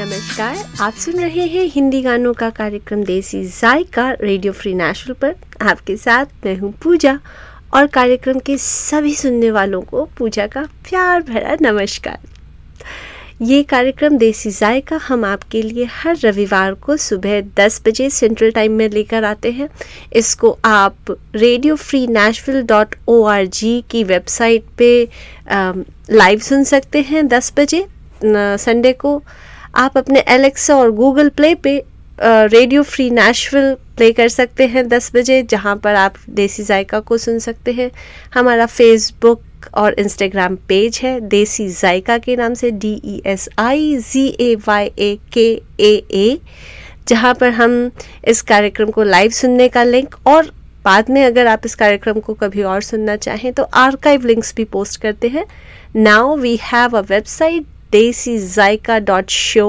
नमस्कार, आप सुन रहे हैं हिंदी गानों का कार्यक्रम देसी जायका रेडियो फ्री नेशनल पर। आपके साथ मैं हूँ पूजा और कार्यक्रम के सभी सुनने वालों को पूजा का प्यार भरा नमस्कार। ये कार्यक्रम देसी जायका हम आपके लिए हर रविवार को सुबह 10 बजे सेंट्रल टाइम में लेकर आते हैं। इसको आप radio free national dot O R G की वेबसाइट पे लाइव सुन सकते हैं 10 बजे संडे को। आप अपने एलेक्सा और गूगल प्ले पे रेडियो फ्री नेशविल प्ले कर सकते हैं 10 बजे, जहाँ पर आप देसी जायका को सुन सकते हैं। हमारा फेसबुक और इंस्टाग्राम पेज है, देसी जायका के नाम से D E S I G A Y A K A A जहाँ पर हम इस कार्यक्रम को लाइव सुनने का लिंक और बाद में अगर आप इस कार्यक्रम को कभी और सुनना चाहें तो आर्काइव लिंक्स भी पोस्ट करते हैं। Now we have a website desi Zayka dot show.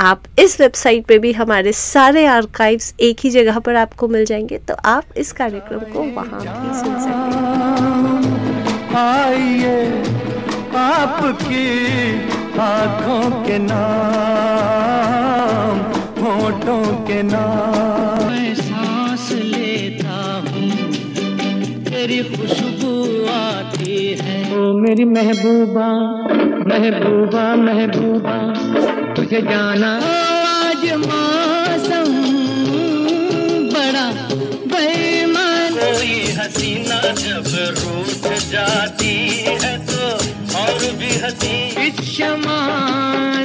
आप इस वेबसाइट पे भी हमारे सारे आर्काइव्स एक ही जगह पर आपको मिल जाएँगे तो आप इस कार्यक्रम को वहाँ भी सुन सकते हैं। आइए आपकी आँखों के नाम होठों के नाम। मैं सांस लेता हूँ तेरी खुशबू है ओ मेरी महबूबा महबूबा महबूबा तुझे जाना आज मौसम बड़ा बेईमान। कोई हसीना जब रूठ जाती है तो और भी हसी। इस क्षमा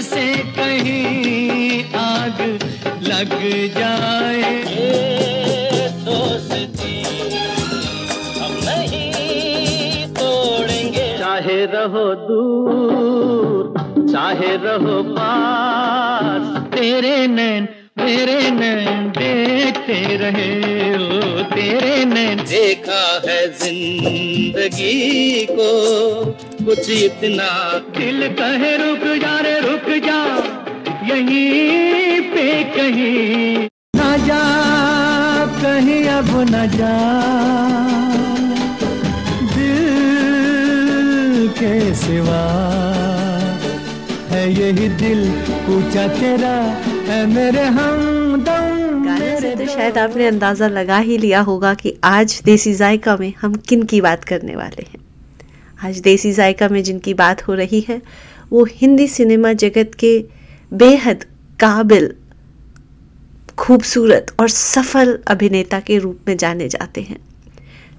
से कहीं आग लग जाए। ये चाहे रहो दूर चाहे रहो पास। तेरे नैन मेरे नैन देखते रहे ओ तेरे नैन। देखा है ज़िंदगी को कुछ इतना। दिल कहे रुक जा रे रुक जा यहीं पे कहीं। न जा कहीं अब न जा। के सिवा। है यही दिल पूछा तेरा है मेरे गाने से तो शायद आपने अंदाज़ा लगा ही लिया होगा कि आज देसी जायका में हम किन की बात करने वाले हैं। आज देसी जायका में जिनकी बात हो रही है वो हिंदी सिनेमा जगत के बेहद काबिल खूबसूरत और सफल अभिनेता के रूप में जाने जाते हैं।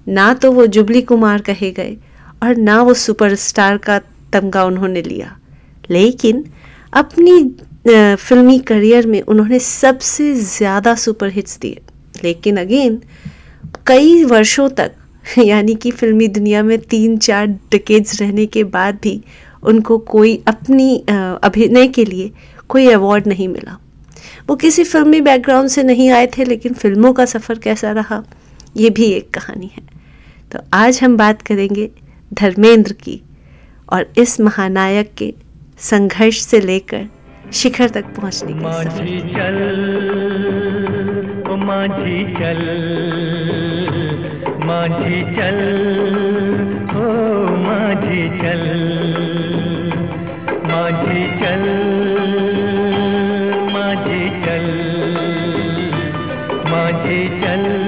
ना तो वो जुबली कुमार कहे गए और ना वो सुपरस्टार का तमगा उन्होंने लिया। लेकिन अपनी फिल्मी करियर में उन्होंने सबसे ज़्यादा सुपर हिट्स दिए। लेकिन अगेन कई वर्षों तक, यानी कि फिल्मी दुनिया में तीन चार डिकेड्स रहने के बाद भी उनको कोई अपनी अभिनय के लिए कोई अवार्ड नहीं मिला। वो किसी फिल्मी बैकग्राउंड से नहीं आए थे, लेकिन फ़िल्मों का सफ़र कैसा रहा, ये भी एक कहानी है। तो आज हम बात करेंगे धर्मेंद्र की और इस महानायक के संघर्ष से लेकर शिखर तक पहुँचने के सफ़र चल माझी चल माझी चल ओ माझी चल माझी चल माझी चल माझी चल।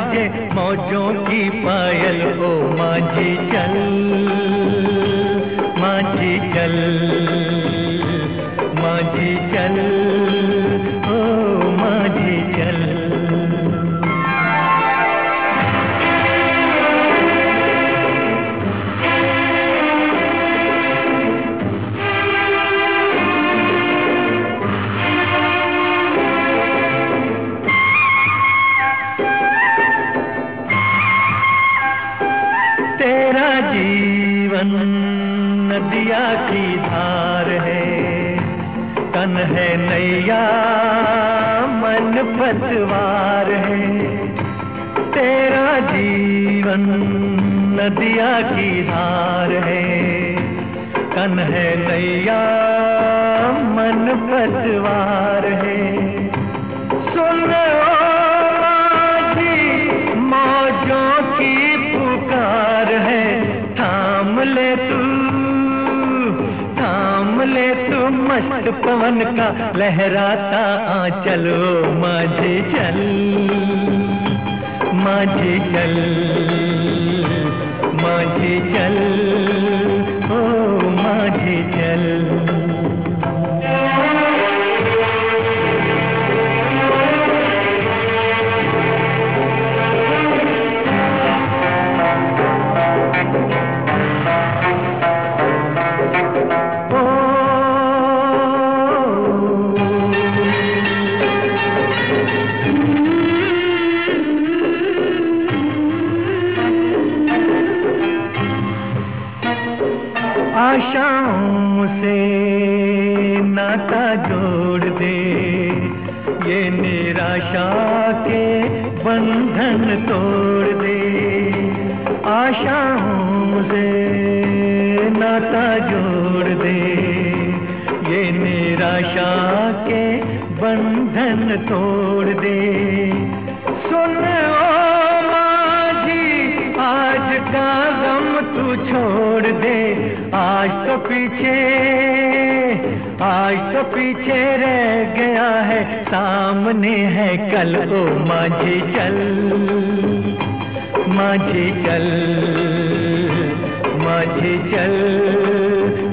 बाजे मौजों की पायल हो माझी चल माझी चल माझी चल। है नैया, मन पतवार है। तेरा जीवन नदिया की धार है। कन है नैया, मन पतवार मस्त पवन का लहराता चलो माझे चल माझे चल माझे चल। से नाता जोड़ दे। ये निराशा के बंधन तोड़ दे। आशाओं से नाता जोड़ दे। ये निराशा के बंधन तोड़ दे। सुन ओ माझी आज का गम तू छोड़ दे। आज तो पीछे, आज तो पीछे रह गया है, सामने है कल, ओ माझे चल, माझी चल माझी चल,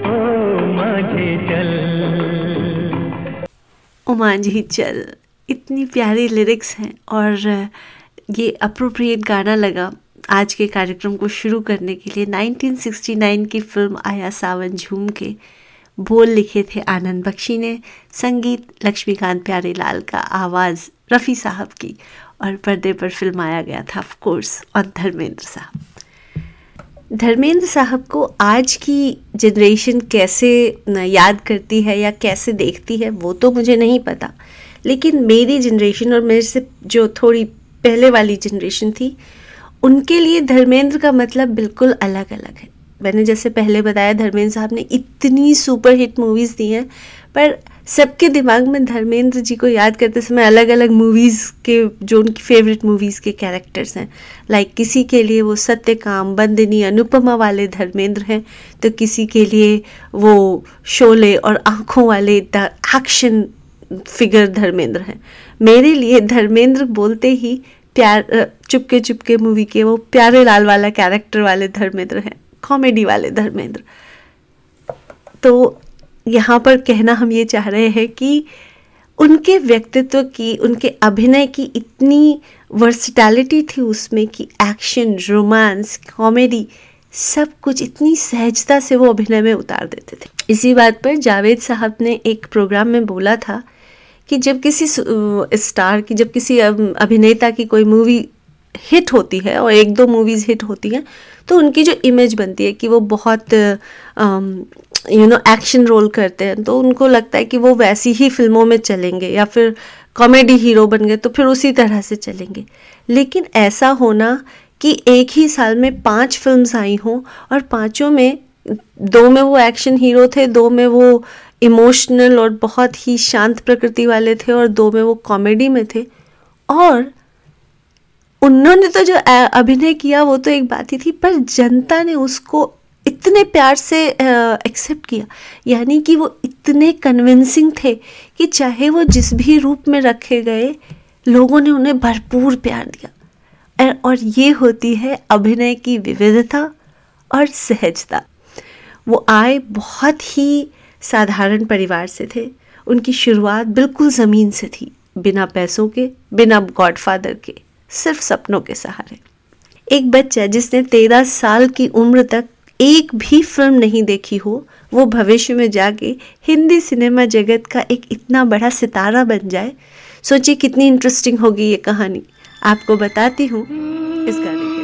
ओ माझी चल। उमांझी चल, इतनी प्यारी लिरिक्स हैं और ये अप्रोप्रिएट गाना लगा। आज के कार्यक्रम को शुरू करने के लिए 1969 की फ़िल्म आया सावन झूम के बोल लिखे थे आनंद बख्शी ने, संगीत लक्ष्मीकांत प्यारेलाल का आवाज़ रफ़ी साहब की और पर्दे पर फ़िल्म आया गया था ऑफ़ कोर्स और धर्मेंद्र साहब। धर्मेंद्र साहब को आज की जनरेशन कैसे याद करती है या कैसे देखती है, वो तो मुझे नहीं पता। लेकिन मेरी जनरेशन और मेरे से जो थोड़ी पहले वाली जनरेशन थी उनके लिए धर्मेंद्र का मतलब बिल्कुल अलग अलग है। मैंने जैसे पहले बताया, धर्मेंद्र साहब ने इतनी सुपर हिट मूवीज़ दी हैं, पर सबके दिमाग में धर्मेंद्र जी को याद करते समय अलग अलग मूवीज़ के, जो उनकी फेवरेट मूवीज़ के कैरेक्टर्स हैं। लाइक किसी के लिए वो सत्यकाम, बंदनी, अनुपमा वाले धर्मेंद्र हैं तो किसी के लिए वो शोले और आँखों वाले द एक्शन फिगर धर्मेंद्र हैं। मेरे लिए धर्मेंद्र बोलते ही प्यार चुपके चुपके मूवी के वो प्यारे लाल वाला कैरेक्टर वाले धर्मेंद्र हैं कॉमेडी वाले धर्मेंद्र। तो यहाँ पर कहना हम ये चाह रहे हैं कि उनके व्यक्तित्व की, उनके अभिनय की इतनी वर्सिटैलिटी थी उसमें कि एक्शन रोमांस कॉमेडी सब कुछ इतनी सहजता से वो अभिनय में उतार देते थे। इसी बात पर जावेद साहब ने एक प्रोग्राम में बोला था कि जब किसी स्टार की, जब किसी अभिनेता की कोई मूवी हिट होती है और एक दो मूवीज़ हिट होती हैं तो उनकी जो इमेज बनती है कि वो बहुत यू नो एक्शन रोल करते हैं तो उनको लगता है कि वो वैसी ही फ़िल्मों में चलेंगे या फिर कॉमेडी हीरो बन गए तो फिर उसी तरह से चलेंगे। लेकिन ऐसा होना कि एक ही साल में पाँच फिल्म्स आई हों और पाँचों में, दो में वो एक्शन हीरो थे, दो में वो इमोशनल और बहुत ही शांत प्रकृति वाले थे और दो में वो कॉमेडी में थे। और उन्होंने तो जो अभिनय किया वो तो एक बात ही थी, पर जनता ने उसको इतने प्यार से एक्सेप्ट किया। यानी कि वो इतने कन्विंसिंग थे कि चाहे वो जिस भी रूप में रखे गए, लोगों ने उन्हें भरपूर प्यार दिया। और ये होती है अभिनय की विविधता और सहजता। वो आए बहुत ही साधारण परिवार से थे। उनकी शुरुआत बिल्कुल ज़मीन से थी, बिना पैसों के, बिना गॉडफादर के, सिर्फ़ सपनों के सहारे। एक बच्चा जिसने तेरह साल की उम्र तक एक भी फ़िल्म नहीं देखी हो, वो भविष्य में जाके हिंदी सिनेमा जगत का एक इतना बड़ा सितारा बन जाए। सोचिए कितनी इंटरेस्टिंग होगी ये कहानी। आपको बताती हूँ इस गाने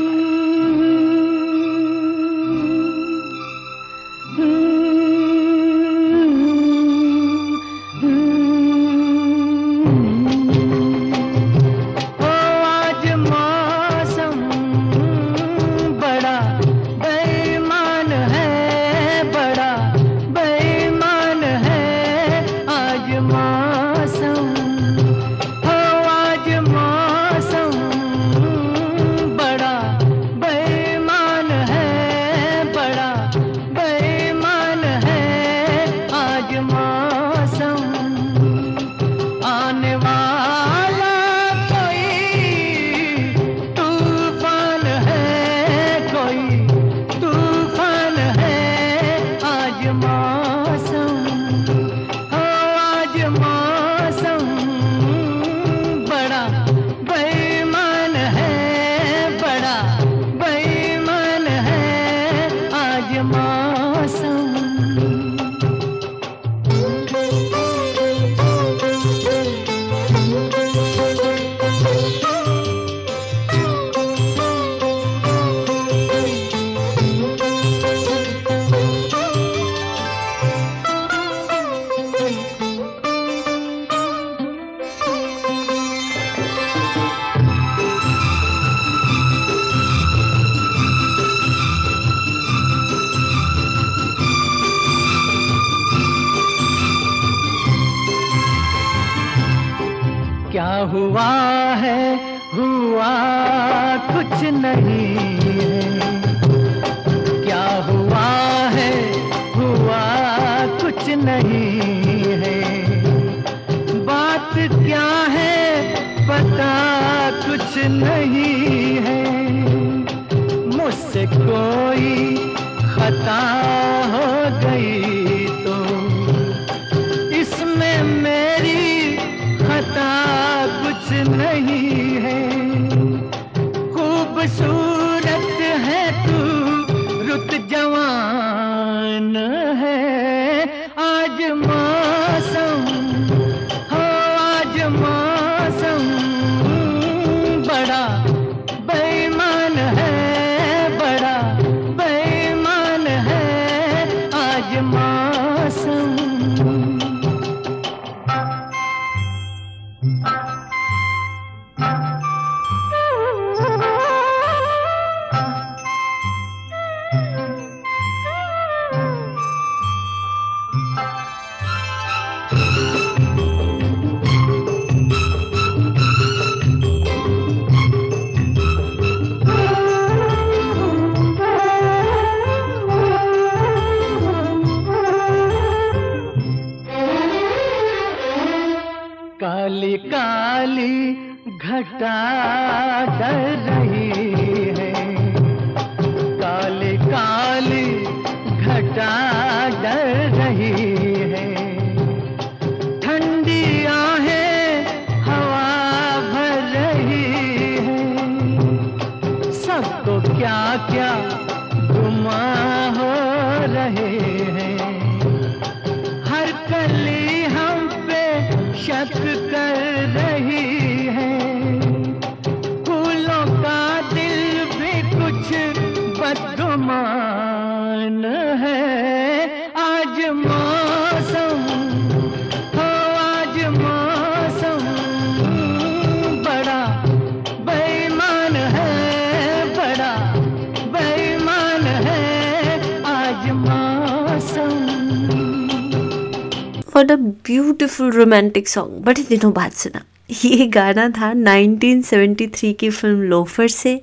ब्यूटिफुल रोमांटिक सॉन्ग बड़े दिनों बाद सुना। ये गाना था 1973 की फ़िल्म लोफर से।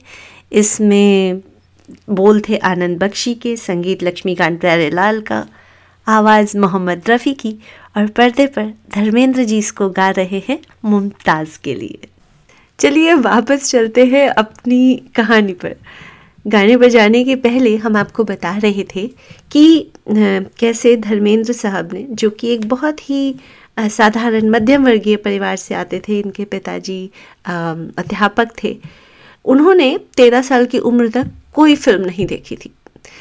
इसमें बोल थे आनंद बख्शी के, संगीत लक्ष्मीकांत प्यारेलाल का, आवाज़ मोहम्मद रफ़ी की, और पर्दे पर धर्मेंद्र जी इसको गा रहे हैं मुमताज़ के लिए। चलिए वापस चलते हैं अपनी कहानी पर। गाने बजाने के पहले हम आपको बता रहे थे कि कैसे धर्मेंद्र साहब ने, जो कि एक बहुत ही साधारण मध्यम वर्गीय परिवार से आते थे, इनके पिताजी अध्यापक थे। उन्होंने तेरह साल की उम्र तक कोई फ़िल्म नहीं देखी थी।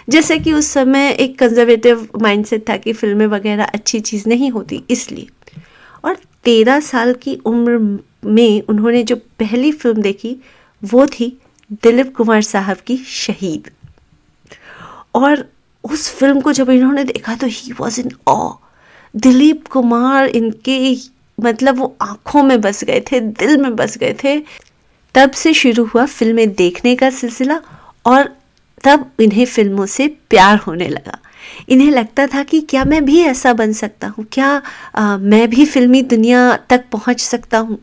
जैसे कि उस समय एक कंजर्वेटिव माइंडसेट था कि फ़िल्में वगैरह अच्छी चीज़ नहीं होती, इसलिए। और तेरह साल की उम्र में उन्होंने जो पहली फ़िल्म देखी, वो थी दिलीप कुमार साहब की शहीद। और उस फ़िल्म को जब इन्होंने देखा तो he was in awe Dilip Kumar इनके मतलब वो आँखों में बस गए थे दिल में बस गए थे। तब से शुरू हुआ फ़िल्में देखने का सिलसिला और तब इन्हें फ़िल्मों से प्यार होने लगा। इन्हें लगता था कि क्या मैं भी ऐसा बन सकता हूँ? क्या आ, मैं भी फिल्मी दुनिया तक पहुँच सकता हूँ?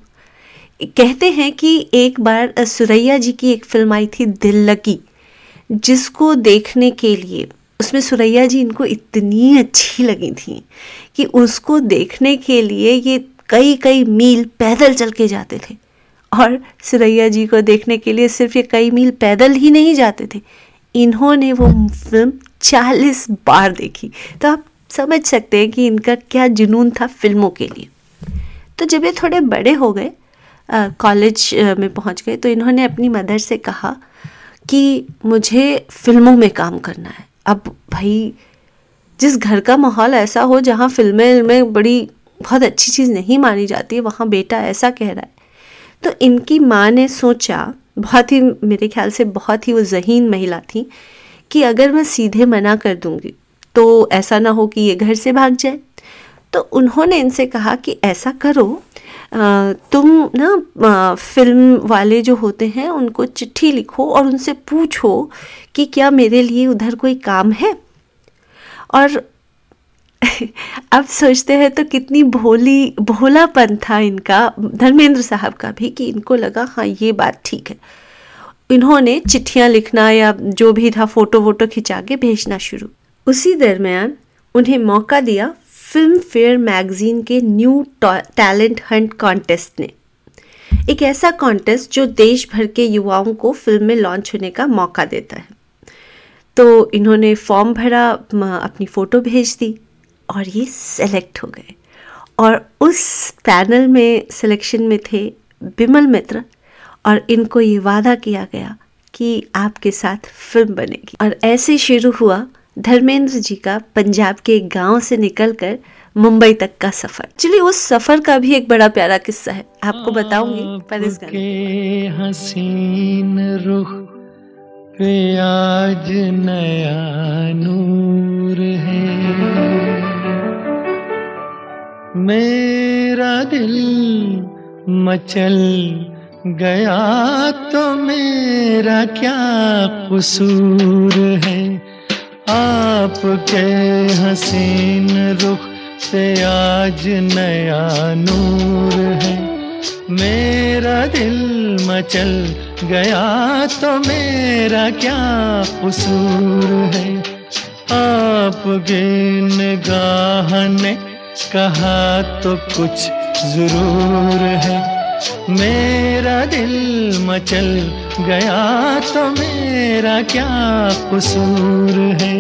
कहते हैं कि एक बार सुरैया जी की एक फ़िल्म आई थी दिल लगी जिसको देखने के लिए उसमें सुरैया जी इनको इतनी अच्छी लगी थी कि उसको देखने के लिए ये कई कई मील पैदल चल के जाते थे। और सुरैया जी को देखने के लिए सिर्फ़ ये कई मील पैदल ही नहीं जाते थे। इन्होंने वो फ़िल्म चालीस बार देखी। तो आप समझ सकते हैं कि इनका क्या जुनून था फ़िल्मों के लिए। तो जब ये थोड़े बड़े हो गए कॉलेज में पहुँच गए तो इन्होंने अपनी मदर से कहा कि मुझे फ़िल्मों में काम करना है। अब भाई, जिस घर का माहौल ऐसा हो जहाँ फ़िल्में में बड़ी, बहुत अच्छी चीज़ नहीं मानी जाती, वहाँ बेटा ऐसा कह रहा है। तो इनकी माँ ने सोचा, बहुत ही मेरे ख्याल से बहुत ही वो जहीन महिला थी, कि अगर मैं सीधे मना कर दूँगी तो ऐसा ना हो कि ये घर से भाग जाए। तो उन्होंने इनसे कहा कि ऐसा करो तुम ना फ़िल्म वाले जो होते हैं, उनको चिट्ठी लिखो और उनसे पूछो कि क्या मेरे लिए उधर कोई काम है? और अब सोचते हैं तो कितनी भोली, भोलापन था इनका, धर्मेंद्र साहब का भी, कि इनको लगा हाँ ये बात ठीक है। इन्होंने चिट्ठियाँ लिखना या जो भी था फ़ोटो वोटो खिंचा के भेजना शुरू। उसी दरमियान उन्हें मौका दिया फ़िल्म फेयर मैगजीन के न्यू टैलेंट हंट कॉन्टेस्ट ने। एक ऐसा कॉन्टेस्ट जो देश भर के युवाओं को फ़िल्म में लॉन्च होने का मौका देता है। तो इन्होंने फॉर्म भरा अपनी फ़ोटो भेज दी और ये सेलेक्ट हो गए। और उस पैनल में, सिलेक्शन में थे बिमल मित्र और इनको ये वादा किया गया कि आपके साथ फ़िल्म बनेगी। और ऐसे शुरू हुआ धर्मेंद्र जी का पंजाब के एक गाँव से निकलकर मुंबई तक का सफ़र। चलिए उस सफ़र का भी एक बड़ा प्यारा किस्सा है। आपको बताऊँगी पर इस गाने हसीन रुख पे आज नया नूर है। मेरा दिल मचल गया तो मेरा क्या कसूर है? आपके हसीन रुख से आज नया नूर है। मेरा दिल मचल गया तो मेरा क्या कसूर है? आप गिन निगाह ने कहा तो कुछ ज़रूर है। मेरा दिल मचल गया तो मेरा क्या कसूर है?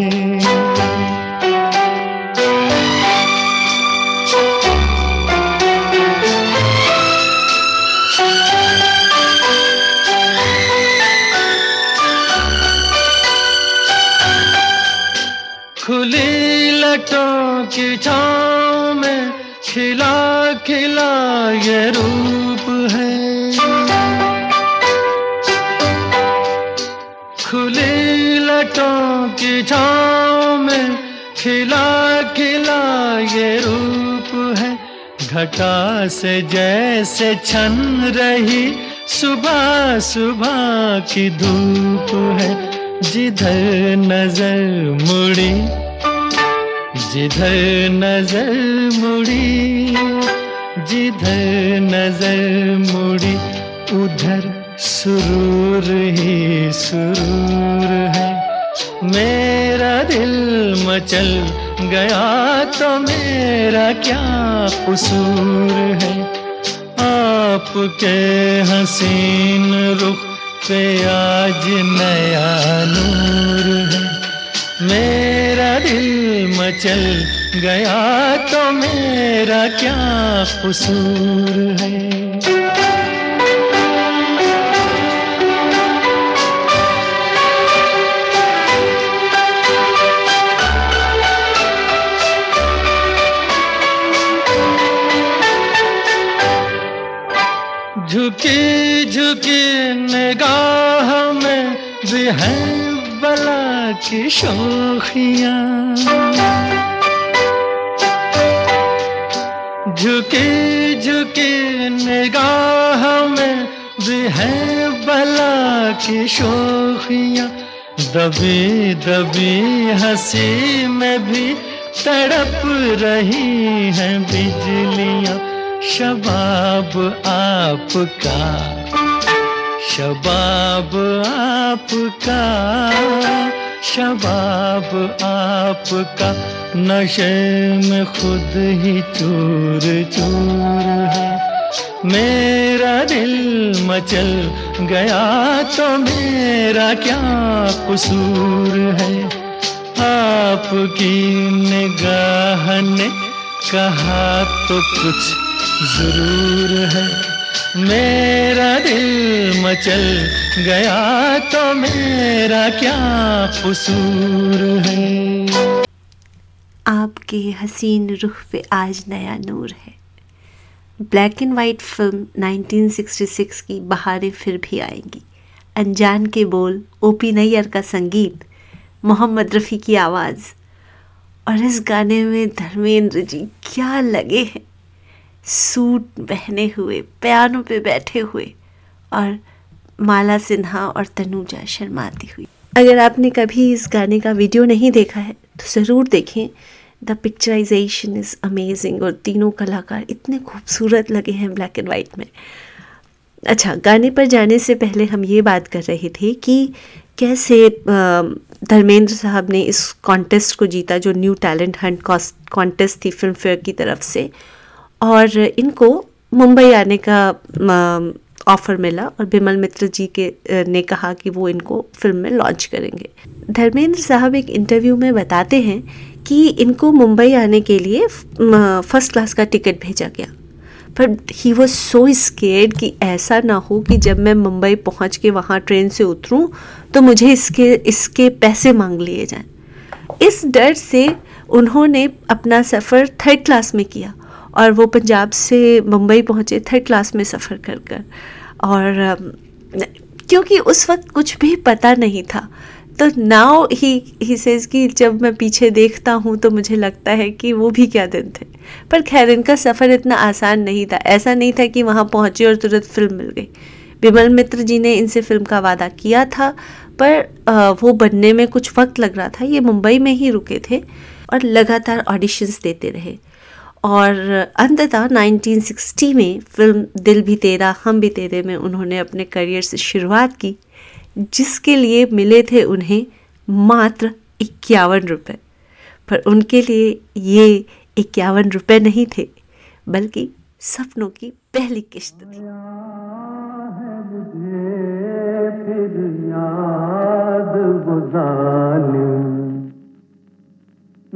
खुली लटों की छाँव में खिला खिला ये रूप लटों की छाँव में खिला खिला ये रूप है। घटा से जैसे छन रही सुबह सुबह की धूप है। जिधर नज़र मुड़ी, जिधर नज़र मुड़ी, जिधर नज़र मुड़ी, उधर सुरूर ही सुरूर है। मेरा दिल मचल गया तो मेरा क्या कसूर है? आपके हसीन रुख पे आज नया नूर है। मेरा दिल मचल गया तो मेरा क्या कसूर है? झुकी झुकी निगाह में भी है बला की शोखियाँ। झुकी झुकी निगाह में भी है बला की शोखियाँ। दबी दबी हँसी में भी तड़प रही हैं बिजलियाँ। शबाब आपका शबाब आपका शबाब आपका, नशे में खुद ही चूर चूर है। मेरा दिल मचल गया तो मेरा क्या कसूर है? आपकी निगाह ने कहा तो कुछ ज़रूर है। मेरा दिल मचल गया तो मेरा क्या कसूर है? आपके हसीन रुख पे आज नया नूर है। ब्लैक एंड वाइट फ़िल्म 1966 की बहारें फिर भी आएँगी। अनजान के बोल ओपी नैयर का संगीत, मोहम्मद रफ़ी की आवाज़। और इस गाने में धर्मेंद्र जी क्या लगे हैं? सूट पहने हुए पियानो पे बैठे हुए और माला सिन्हा और तनुजा शर्माती हुई। अगर आपने कभी इस गाने का वीडियो नहीं देखा है तो ज़रूर देखें। द पिक्चराइजेशन इज़ अमेजिंग और तीनों कलाकार इतने खूबसूरत लगे हैं ब्लैक एंड वाइट में। अच्छा गाने पर जाने से पहले हम ये बात कर रहे थे कि कैसे धर्मेंद्र साहब ने इस कॉन्टेस्ट को जीता, जो न्यू टैलेंट हंट कॉन्टेस्ट थी फ़िल्म फेयर की तरफ़ से। और इनको मुंबई आने का ऑफ़र मिला और बिमल मित्र जी के ने कहा कि वो इनको फ़िल्म में लॉन्च करेंगे। धर्मेंद्र साहब एक इंटरव्यू में बताते हैं कि इनको मुंबई आने के लिए फ़र्स्ट क्लास का टिकट भेजा गया। पर ही वॉज़ सो स्केर्ड कि ऐसा ना हो कि जब मैं मुंबई पहुँच के वहाँ ट्रेन से उतरूँ तो मुझे इसके इसके पैसे मांग लिए जाएँ। इस डर से उन्होंने अपना सफ़र थर्ड क्लास में किया। और वो पंजाब से मुंबई पहुँचे थर्ड क्लास में सफ़र कर कर। और क्योंकि उस वक्त कुछ भी पता नहीं था तो नाउ ही ही सेज़ कि जब मैं पीछे देखता हूँ तो मुझे लगता है कि वो भी क्या दिन थे। पर खैर, इनका सफ़र इतना आसान नहीं था। ऐसा नहीं था कि वहाँ पहुँचे और तुरंत फ़िल्म मिल गई। विमल मित्र जी ने इनसे फ़िल्म का वादा किया था, पर वो बनने में कुछ वक्त लग रहा था। ये मुंबई में ही रुके थे और लगातार ऑडिशंस देते रहे। और अंततः 1960 में फ़िल्म दिल भी तेरा, हम भी तेरे में उन्होंने अपने करियर से शुरुआत की, जिसके लिए मिले थे उन्हें मात्र इक्यावन रुपये पर उनके लिए ये इक्यावन रुपये नहीं थे, बल्कि सपनों की पहली किश्त थी।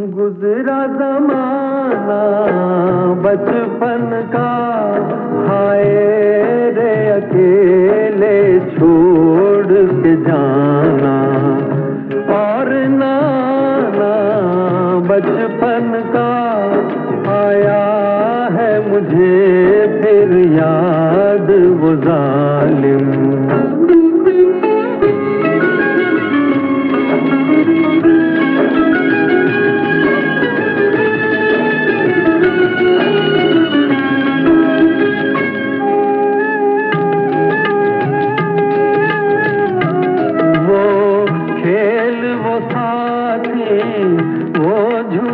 गुजरा जमाना बचपन का, हाय रे अकेले छोड़ के जाना। और नाना बचपन का आया है मुझे फिर याद, वो जालिम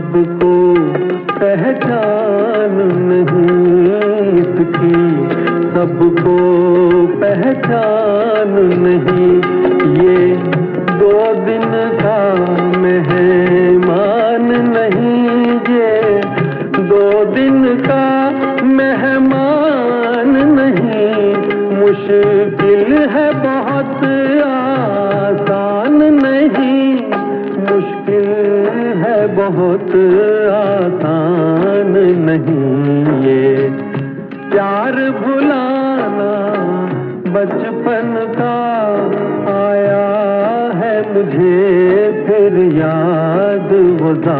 सबको पहचान नहीं इसकी। सबको पहचान नहीं याद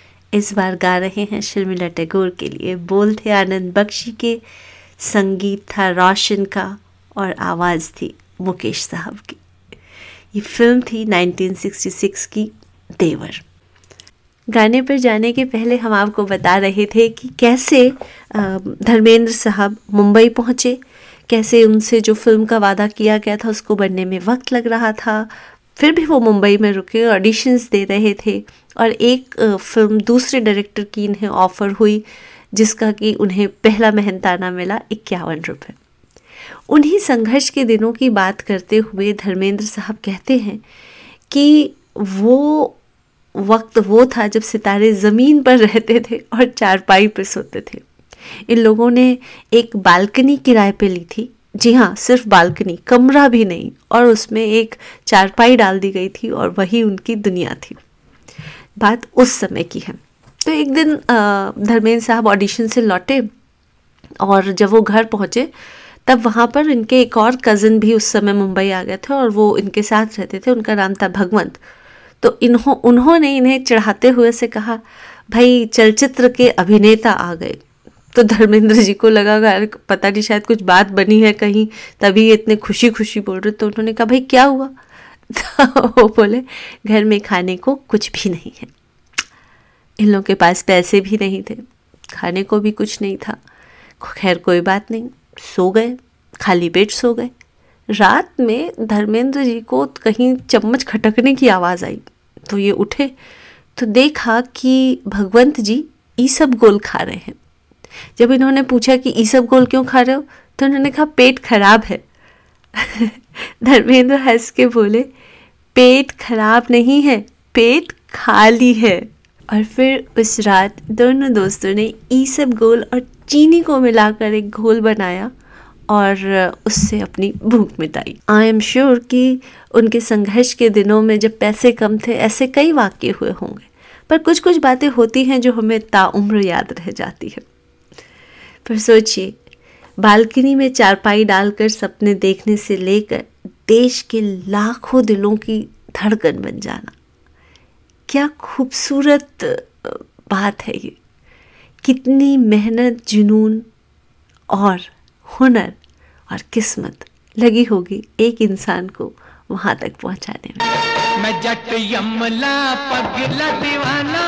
इस बार गा रहे हैं शर्मिला टैगोर के लिए। बोल थे आनंद बख्शी के, संगीत था रोशन का और आवाज़ थी मुकेश साहब की। ये फ़िल्म थी 1966 की देवर। गाने पर जाने के पहले हम आपको बता रहे थे कि कैसे धर्मेंद्र साहब मुंबई पहुँचे, कैसे उनसे जो फ़िल्म का वादा किया गया था उसको बनने में वक्त लग रहा था फिर भी वो मुंबई में रुके ऑडिशंस दे रहे थे और एक फ़िल्म दूसरे डायरेक्टर की इन्हें ऑफ़र हुई, जिसका कि उन्हें पहला मेहनताना मिला इक्यावन रुपये उन्हीं संघर्ष के दिनों की बात करते हुए धर्मेंद्र साहब कहते हैं कि वो वक्त वो था जब सितारे ज़मीन पर रहते थे और चारपाई पर सोते थे। इन लोगों ने एक बालकनी किराए पे ली थी जी हाँ सिर्फ़ बालकनी, कमरा भी नहीं, और उसमें एक चारपाई डाल दी गई थी और वही उनकी दुनिया थी। बात उस समय की है। तो एक दिन धर्मेंद्र साहब ऑडिशन से लौटे और जब वो घर पहुँचे, तब वहाँ पर इनके एक और कज़न भी उस समय मुंबई आ गए थे और वो इनके साथ रहते थे। उनका नाम था भगवंत। तो इन्हों, उन्होंने इन्हें चढ़ाते हुए से कहा, भाई, चलचित्र के अभिनेता आ गए। तो धर्मेंद्र जी को लगा यार पता नहीं, शायद कुछ बात बनी है कहीं, तभी इतने खुशी खुशी बोल रहे तो उन्होंने कहा, भाई, क्या हुआ? तो वो बोले, घर में खाने को कुछ भी नहीं है। इन लोगों के पास पैसे भी नहीं थे, खाने को भी कुछ नहीं था। खैर, कोई बात नहीं, सो गए, खाली पेट सो गए। रात में धर्मेंद्र जी को कहीं चम्मच खटकने की आवाज़ आई तो ये उठे तो देखा कि भगवंत जी, ई सब गोल खा रहे हैं। जब इन्होंने पूछा कि ई सब गोल क्यों खा रहे हो तो उन्होंने कहा, पेट खराब है। धर्मेंद्र हंस के बोले, पेट खराब नहीं है, पेट खाली है। और फिर उस रात दोनों दोस्तों ने ई सब गोल और चीनी को मिलाकर एक घोल बनाया और उससे अपनी भूख मिटाई। आई एम श्योर कि उनके संघर्ष के दिनों में जब पैसे कम थे, ऐसे कई वाक्य हुए होंगे। पर कुछ कुछ बातें होती हैं जो हमें ताउम्र याद रह जाती है। पर सोचिए, बालकनी में चारपाई डालकर सपने देखने से लेकर देश के लाखों दिलों की धड़कन बन जाना। क्या खूबसूरत बात है ये। कितनी मेहनत, जुनून और हुनर और किस्मत लगी होगी एक इंसान को वहाँ तक पहुँचाने में। मैं जट यमला पगला दीवाना।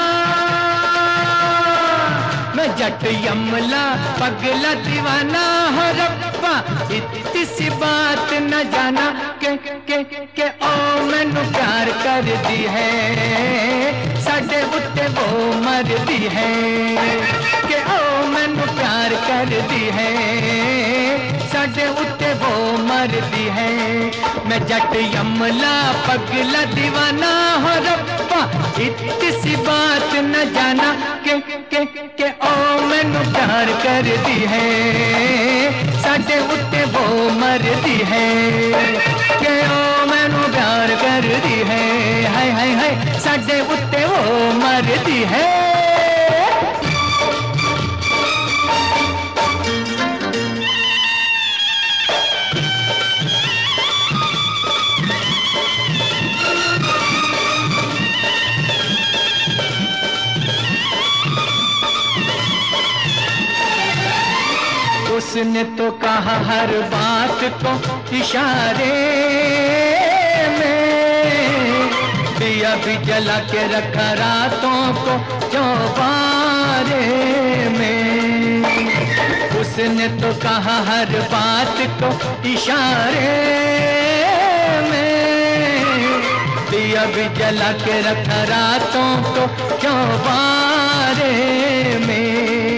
मैं जट यमला, पगला दीवाना हो रब्बा इतनी सी बात न जाना के के के, ओ, मैनू प्यार कर दी है। साडे उत्ते वो मर दी है। के, ओ, मैनू प्यार कर दी है। साडे उत्ते वो मरदी है। मैं जट यमला पगला दीवाना हो रब्बा, इतनी सी बात न जाना के के के ओ मैनू प्यार कर दी है। साडे उत्ते वो मरदी है के ओ मैनू प्यार कर दी है। हाय हाय हाय साडे उत्ते वो मरदी है। तो कहा हर बात को इशारे में। दिया भी जला के रखा रातों को चौबारे में। उसने तो कहा हर बात को इशारे में। दिया भी जला के रखा रातों को चौबारे में।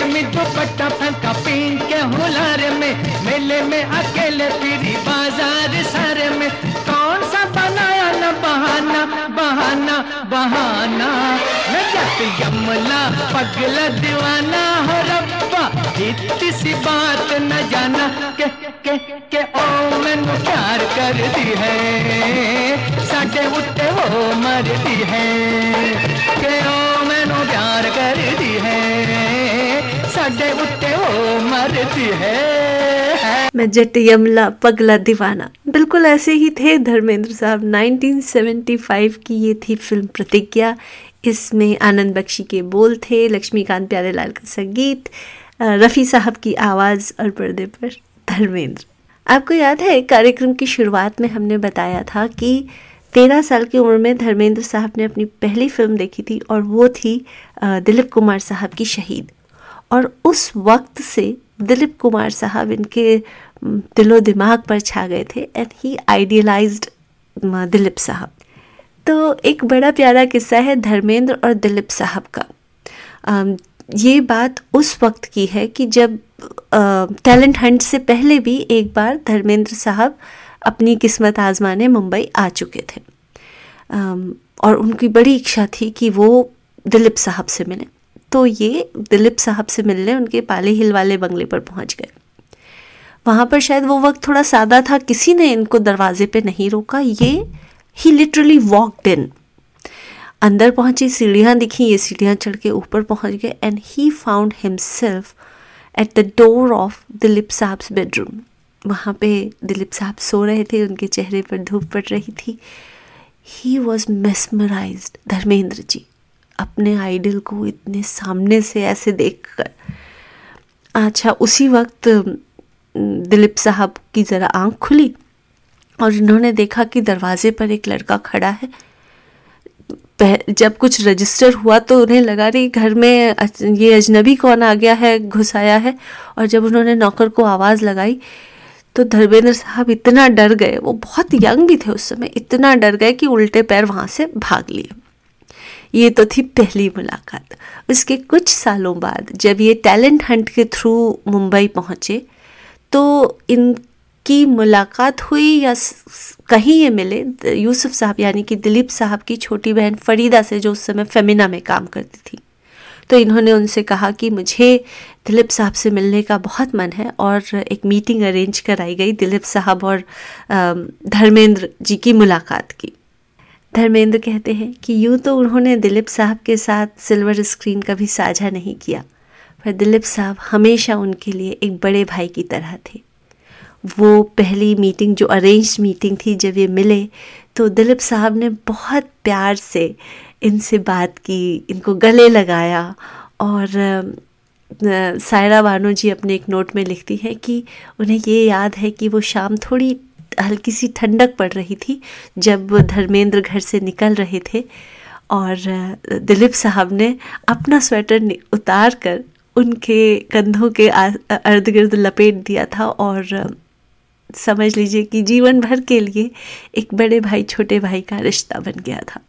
रेशमी दुपट्टा फंका पीन के हुलार में, मेले में अकेले फिरी बाज़ार सारे में। कौन सा बनाया न बहाना बहाना बहाना? मैं यमला पगला दीवाना हो रब्बा। इतनी सी बात न जाना, के के के, ओ, मैनू प्यार कर दी है। साडे उत्ते वो मर दी है, के, ओ, मैनू प्यार कर दी है। साडे उत्ते वो मरती है। मैं जट यमला पगला दीवाना। बिल्कुल ऐसे ही थे धर्मेंद्र साहब। 1975 की ये थी फ़िल्म प्रतिज्ञा। इसमें आनंद बख्शी के बोल थे, लक्ष्मीकांत प्यारेलाल का संगीत। रफ़ी साहब की आवाज़ और पर्दे पर, धर्मेंद्र। आपको याद है, कार्यक्रम की शुरुआत में हमने बताया था कि तेरह साल की उम्र में धर्मेंद्र साहब ने अपनी पहली फ़िल्म देखी थी और वो थी दिलीप कुमार साहब की शहीद। और उस वक्त से दिलीप कुमार साहब इनके दिलो दिमाग पर छा गए थे एंड ही आइडियलाइज्ड दिलीप साहब। तो एक बड़ा प्यारा किस्सा है धर्मेंद्र और दिलीप साहब का। ये बात उस वक्त की है कि जब टैलेंट हंट से पहले भी एक बार धर्मेंद्र साहब अपनी किस्मत आजमाने मुंबई आ चुके थे। और उनकी बड़ी इच्छा थी कि वो दिलीप साहब से मिलें। तो ये दिलीप साहब से मिलने उनके पाले हिल वाले बंगले पर पहुँच गए। वहाँ पर शायद वो वक्त थोड़ा सादा था, किसी ने इनको दरवाजे पे नहीं रोका। ये ही लिटरली वॉकड इन अंदर पहुँचे, सीढ़ियाँ दिखी, ये सीढ़ियाँ चढ़ के ऊपर पहुँच गए and he found himself at the door of Dilip साहब्स bedroom वहाँ पे दिलीप साहब सो रहे थे, उनके चेहरे पर धूप पड़ रही थी। He was mesmerise Dharmendra ji, अपने आइडल को इतने सामने से ऐसे देख कर अच्छा उसी वक्त दिलीप साहब की ज़रा आँख खुली, और इन्होंने देखा कि दरवाजे पर एक लड़का खड़ा है। जब कुछ रजिस्टर हुआ तो उन्हें लगा रही घर में ये अजनबी कौन आ गया है घुस आया है। और जब उन्होंने नौकर को आवाज़ लगाई तो धर्मेंद्र साहब इतना डर गए। वो बहुत यंग भी थे उस समय, इतना डर गए कि उल्टे पैर वहाँ से भाग लिए। ये तो थी पहली मुलाकात। उसके कुछ सालों बाद जब ये टैलेंट हंट के थ्रू मुंबई पहुँचे तो इन की मुलाकात हुई या कहीं ये मिले? यूसुफ साहब, यानी कि दिलीप साहब की छोटी बहन फरीदा से जो उस समय फेमिना में काम करती थी। तो इन्होंने उनसे कहा कि मुझे दिलीप साहब से मिलने का बहुत मन है और एक मीटिंग अरेंज कराई गई दिलीप साहब और धर्मेंद्र जी की मुलाकात की। धर्मेंद्र कहते हैं कि यूँ तो उन्होंने दिलीप साहब के साथ सिल्वर स्क्रीन कभी साझा नहीं किया, पर दिलीप साहब हमेशा उनके लिए एक बड़े भाई की तरह थे। वो पहली मीटिंग जो अरेंज मीटिंग थी, जब ये मिले तो दिलीप साहब ने बहुत प्यार से इनसे बात की, इनको गले लगाया और सायरा बानो जी अपने एक नोट में लिखती हैं कि उन्हें ये याद है कि वो शाम थोड़ी हल्की सी ठंडक पड़ रही थी, जब धर्मेंद्र घर से निकल रहे थे और दिलीप साहब ने अपना स्वेटर उतार कर उनके कंधों के अर्ध गिर्द लपेट दिया था और समझ लीजिए कि जीवन भर के लिए एक बड़े भाई, छोटे भाई का रिश्ता बन गया था।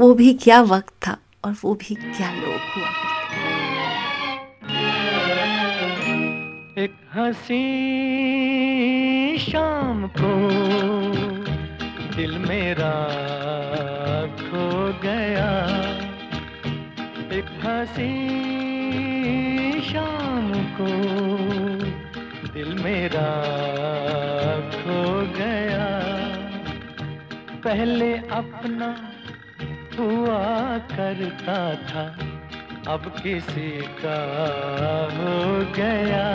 वो भी क्या वक्त था और वो भी क्या लोग हुआ एक हसी शाम को दिल मेरा खो गया। एक हसी शाम को दिल मेरा खो गया। पहले अपना हुआ करता था, अब किसी का हो गया।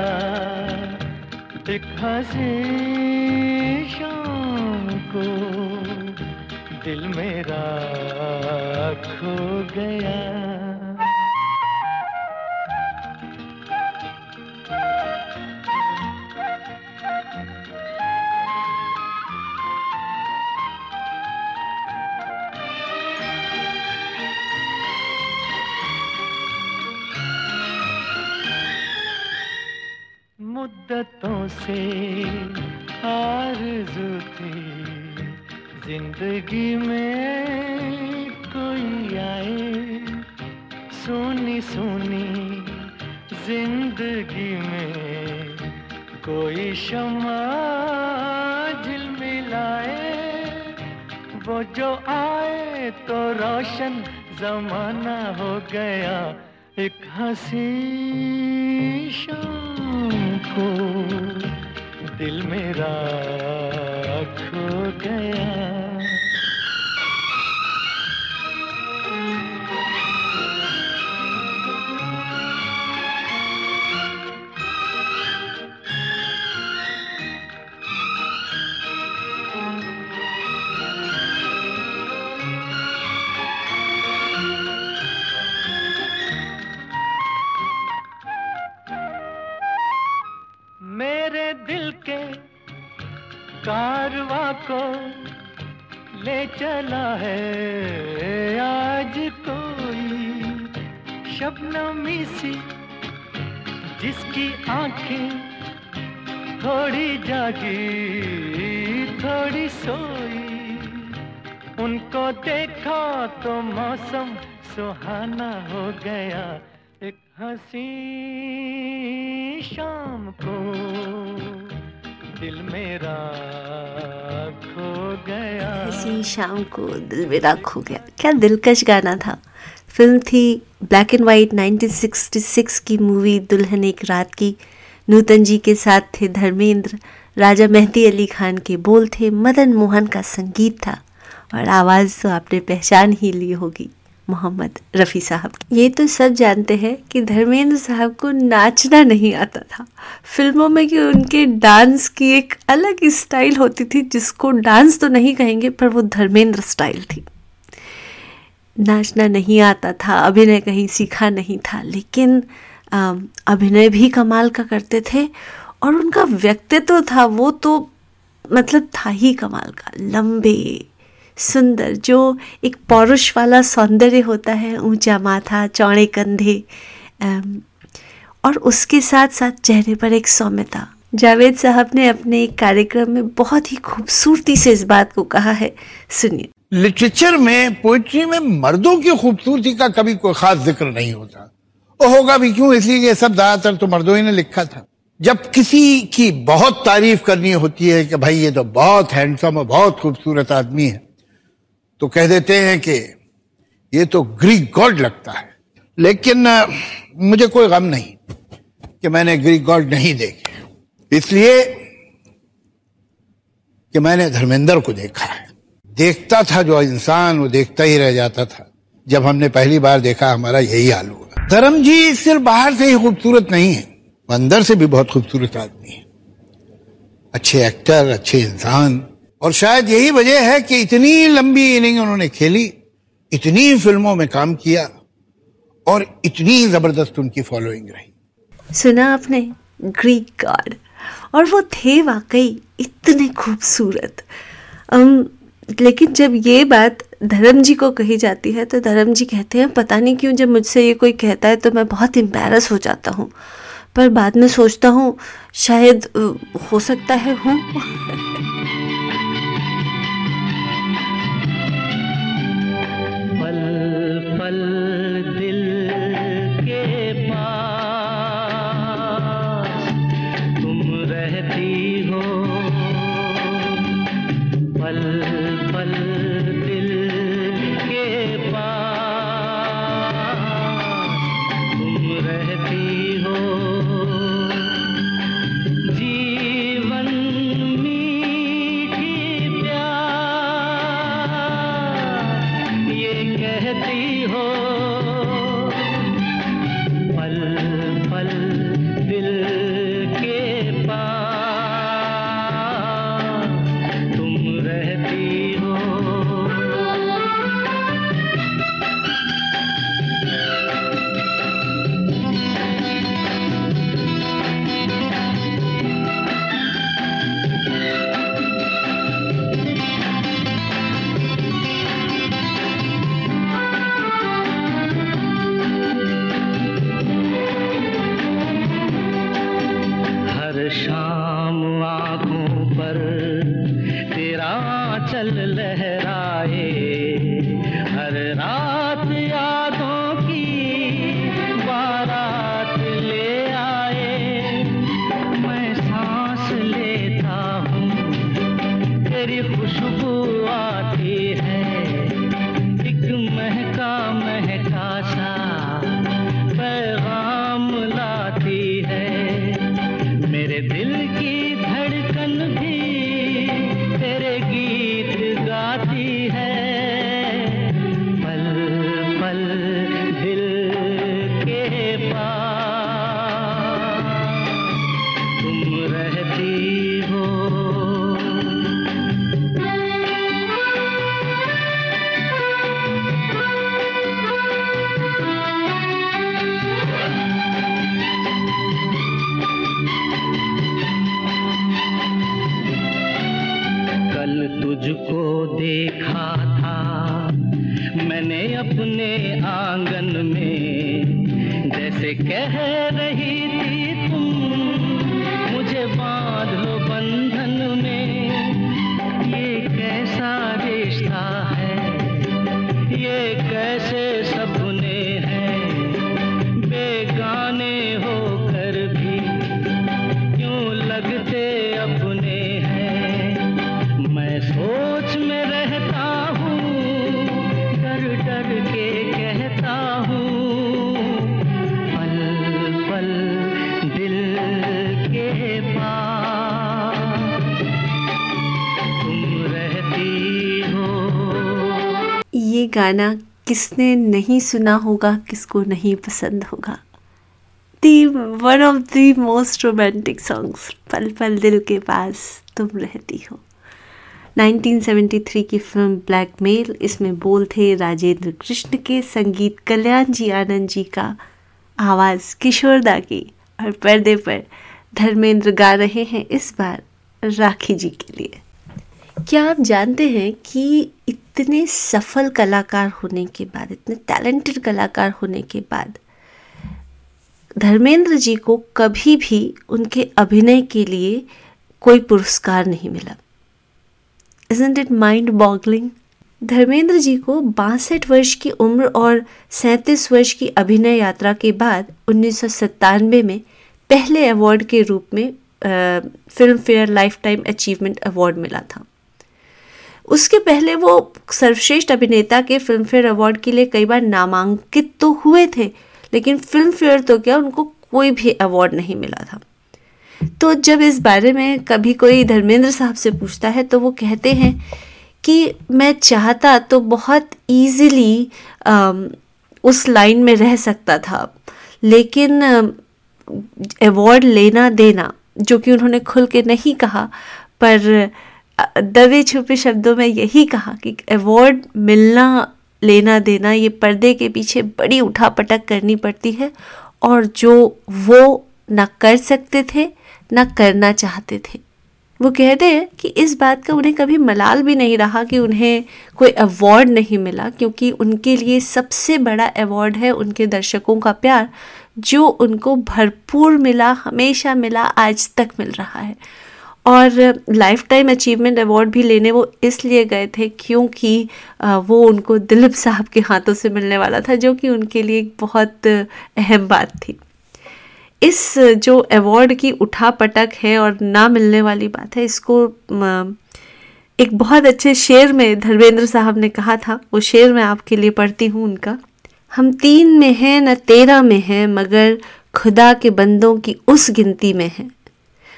एक हँसी शाम को दिल मेरा खो गया। मुद्दतों से आरज़ू थी। ज़िंदगी में कोई आए सुनी सुनी ज़िंदगी में कोई शमा मिलाए। वो जो आए तो रोशन जमाना हो गया। एक हसी शाम को दिल मेरा खो गया। चला है। आज कोई शबनमी सी जिसकी आँखें थोड़ी जागी, थोड़ी सोई। उनको देखा तो मौसम सुहाना हो गया। एक हँसी शाम को। दिल मेरा खो गया। ऐसी शाम को दिल मेरा खो गया। क्या दिलकश गाना था। फ़िल्म थी ब्लैक एंड वाइट 1966 की मूवी दुल्हन एक रात की। नूतन जी के साथ थे धर्मेंद्र। राजा मेहदी अली खान के बोल थे। मदन मोहन का संगीत था। और आवाज़ तो आपने पहचान ही ली होगी। मोहम्मद रफ़ी साहब ये तो सब जानते हैं कि धर्मेंद्र साहब को नाचना नहीं आता था। फ़िल्मों में कि उनके डांस की एक अलग स्टाइल होती थी, जिसको डांस तो नहीं कहेंगे, पर वो धर्मेंद्र स्टाइल थी। नाचना नहीं आता था, अभिनय कहीं सीखा नहीं था, लेकिन अभिनय भी कमाल का करते थे, और उनका व्यक्तित्व था, वो तो मतलब था ही कमाल का। लंबे सुंदर, जो एक पौरुष वाला सौंदर्य होता है, ऊँचा माथा, चौड़े कंधे और उसके साथ साथ चेहरे पर एक सौम्यता। जावेद साहब ने अपने एक कार्यक्रम में बहुत ही खूबसूरती से इस बात को कहा है। सुनिए। लिटरेचर में पोइट्री में मर्दों की खूबसूरती का कभी कोई खास ज़िक्र नहीं होता। और होगा भी क्यों? इसलिए ये सब ज़्यादातर तो मर्दों ही ने लिखा था। जब किसी की बहुत तारीफ़ करनी होती है कि भाई ये तो बहुत हैंडसम और बहुत खूबसूरत आदमी है तो कह देते हैं कि ये तो ग्रीक गॉड लगता है। लेकिन मुझे कोई गम नहीं कि मैंने ग्रीक गॉड नहीं देखे। इसलिए कि मैंने धर्मेंद्र को देखा है। देखता था जो इंसान, वो देखता ही रह जाता था। जब हमने पहली बार देखा, हमारा यही हाल हुआ। धर्म जी सिर्फ़ बाहर से ही खूबसूरत नहीं है। अंदर से भी बहुत खूबसूरत आदमी है। अच्छे एक्टर अच्छे इंसान और शायद यही वजह है कि इतनी लंबी इनिंग उन्होंने खेली, इतनी फ़िल्मों में काम किया और इतनी ज़बरदस्त उनकी फॉलोइंग रही। सुना आपने? ग्रीक गॉड और वो थे वाकई इतने खूबसूरत। लेकिन जब ये बात धर्म जी को कही जाती है तो धर्म जी कहते हैं, पता नहीं क्यों जब मुझसे ये कोई कहता है तो मैं बहुत एम्बेरस हो जाता हूँ। पर बाद में सोचता हूँ, शायद हो सकता है हूँ। पल पल दिल के पास तुम रहती हो। पल पल दिल के पास तुम रहती आँगन में जैसे कह रही गाना किसने नहीं सुना होगा, किसको नहीं पसंद होगा। The one of the most romantic songs पल पल दिल के पास तुम रहती हो। 1973 की फ़िल्म ब्लैक मेल, इसमें बोल थे राजेंद्र कृष्ण के संगीत कल्याण जी आनंद जी का आवाज़ किशोरदा की और पर्दे पर धर्मेंद्र गा रहे हैं इस बार राखी जी के लिए। क्या आप जानते हैं कि इतने सफल कलाकार होने के बाद, इतने टैलेंटेड कलाकार होने के बाद, धर्मेंद्र जी को कभी भी उनके अभिनय के लिए कोई पुरस्कार नहीं मिला। Isn't it mind boggling Dharmendra ji को बासठ वर्ष की उम्र और सैंतीस वर्ष की अभिनय यात्रा के बाद उन्नीस सौ सत्तानवे में पहले अवार्ड के रूप में Filmfare lifetime achievement award मिला था। उसके पहले वो सर्वश्रेष्ठ अभिनेता के फ़िल्म फेयर अवार्ड के लिए कई बार नामांकित तो हुए थे, लेकिन फ़िल्म फेयर तो क्या उनको कोई भी अवार्ड नहीं मिला था। तो जब इस बारे में कभी कोई धर्मेंद्र साहब से पूछता है तो वो कहते हैं कि मैं चाहता तो बहुत इजीली उस लाइन में रह सकता था, लेकिन अवार्ड लेना देना, जो कि उन्होंने खुल के नहीं कहा, पर दबे छुपे शब्दों में यही कहा कि अवार्ड मिलना, लेना देना, ये पर्दे के पीछे बड़ी उठापटक करनी पड़ती है और जो वो ना कर सकते थे, ना करना चाहते थे। वो कहते हैं कि इस बात का उन्हें कभी मलाल भी नहीं रहा कि उन्हें कोई अवार्ड नहीं मिला, क्योंकि उनके लिए सबसे बड़ा अवार्ड है उनके दर्शकों का प्यार, जो उनको भरपूर मिला, हमेशा मिला, आज तक मिल रहा है। और लाइफ टाइम अचीवमेंट अवार्ड भी लेने वो इसलिए गए थे क्योंकि वो उनको दिलीप साहब के हाथों से मिलने वाला था, जो कि उनके लिए एक बहुत अहम बात थी। इस, जो अवार्ड की उठा पटक है और ना मिलने वाली बात है, इसको एक बहुत अच्छे शेर में धर्मेंद्र साहब ने कहा था, वो शेर मैं आपके लिए पढ़ती हूँ उनका। हम तीन में हैं, न तेरह में हैं, मगर खुदा के बंदों की उस गिनती में हैं।